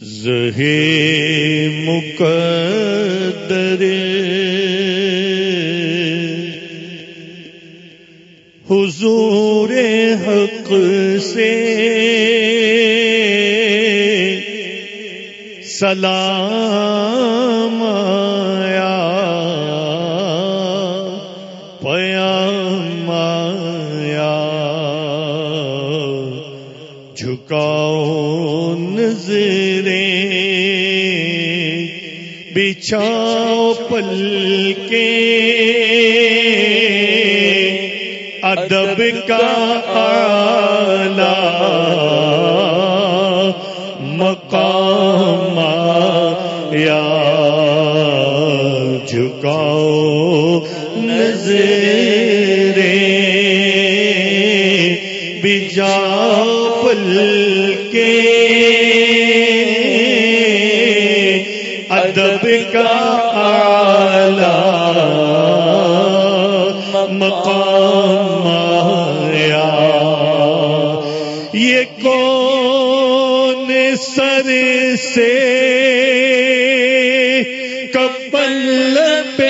زہے مقدر حضور حق سے سلام بچھاؤ پل کے ادب کا آلہ مقام یا جھکاؤ نظریں بجاؤ پل ادب کا آلہ مقام آیا، یہ کون سر سے کپل پہ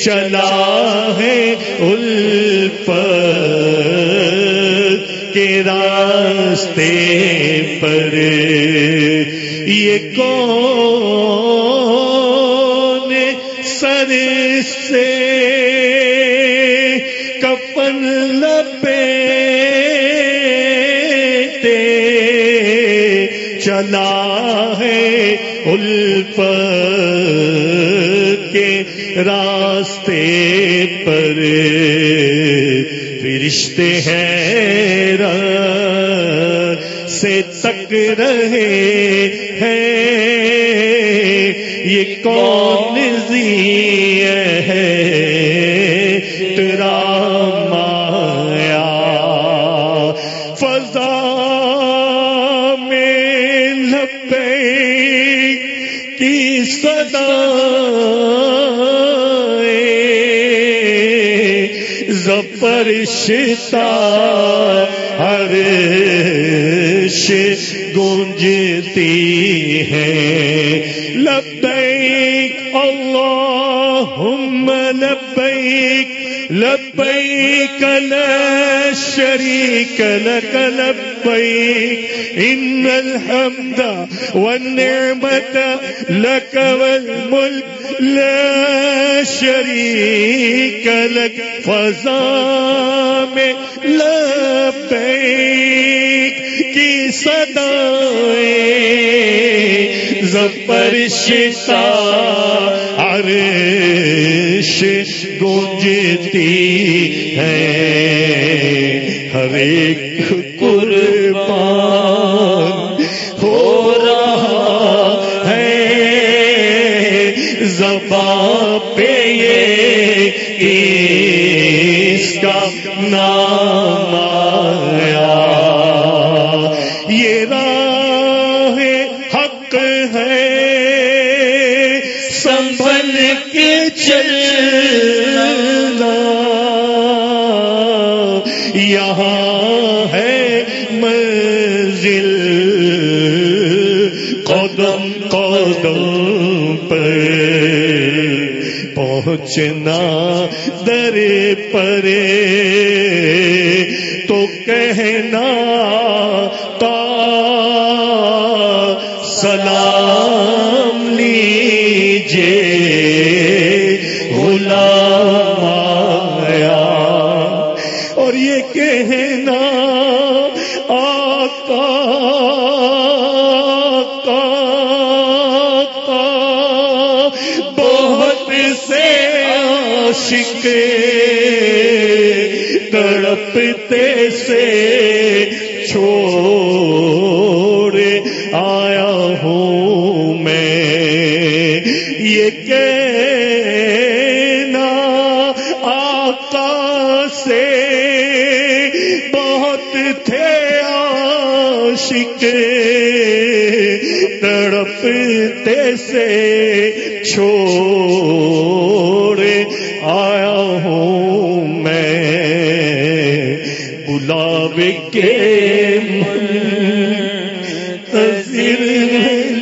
چلا ہے الف کے راستے پر یہ کون سر سے کپن لپیٹے چلا ہے الف کے راستے پر رشتے ہیں سے تک رہے ہیں۔ یہ کون زی ہے؟ تیرا زپر شتا ہر گونجتی ہے۔ لبیک اللہم لبیک لبیک لبیک شریک لک لبیک ان الحمد والنعمة لك والملك لا شريك لك. فضا میں لبیک کی صدائیں زفر شتا عرش گونجتی ہے. ہر ایک قربان ہو رہا ہے۔ زباں پہ یہ اس کا نام آیا۔ یہ راہ حق ہے۔ سنبھل کے چلنا قدم پر پہنچنا در پرے۔ تو کہنا تا سلام لیجے عاشق تڑپتے سے چھوڑ آیا ہوں میں۔ یہ کہنا آقا سے بہت تھے عاشق تڑپتے سے چھوڑ آیا کے منتظر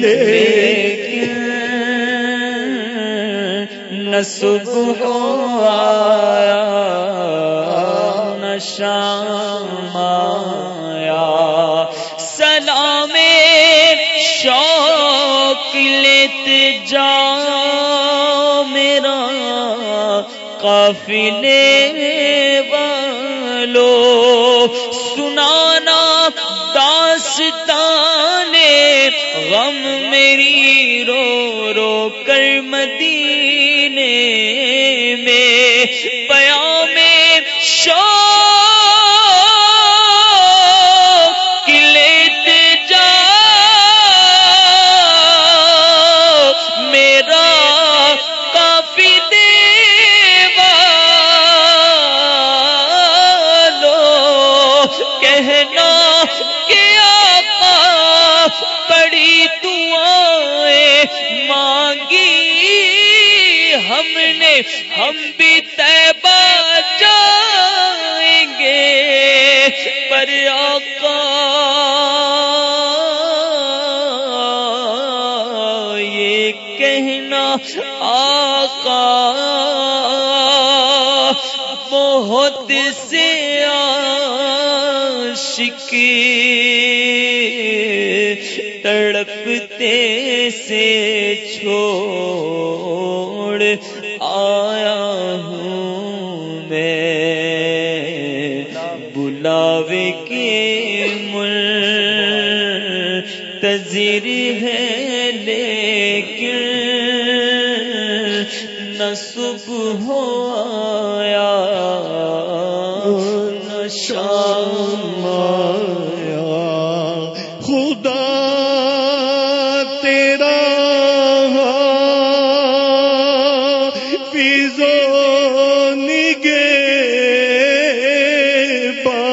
لیکن نہ صبح آیا، نہ شام آیا۔ سلام شوق لیت جا میرا قافلے سنانا داستان غم میری رو رو کر مدینے ہم بھی تیبہ جائیں گے پر آقا یہ کہنا آقا بہت سے عاشقی سے چھوڑ آیا ہوں میں۔ بلاوے کے منتظر ہے لیکن نہ صبح آیا۔ نہ شام و نگے پا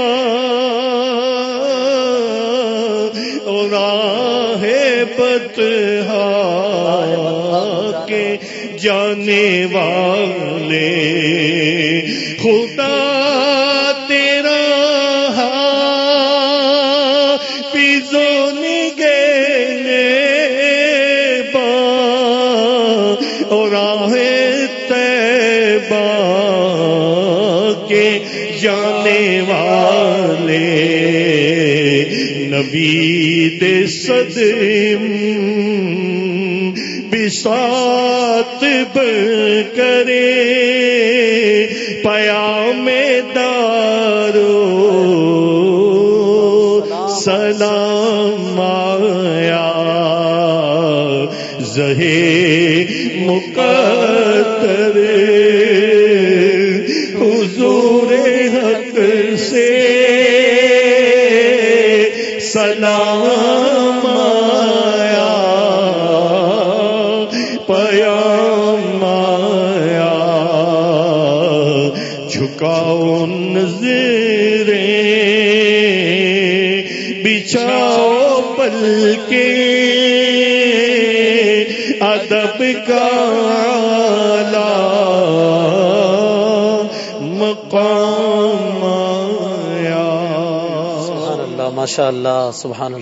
راہ پتہ کے جانے والے خدا کے جانے والے۔ نبی دے صدم بسات کرے۔ پیا میں دارو سلام آیا۔ زہے مقدر۔ سلام آیا پیام آیا۔ جھکاؤ نظریں بچھاؤ پل کے ادب کا ماشاء اللہ سبحان اللہ۔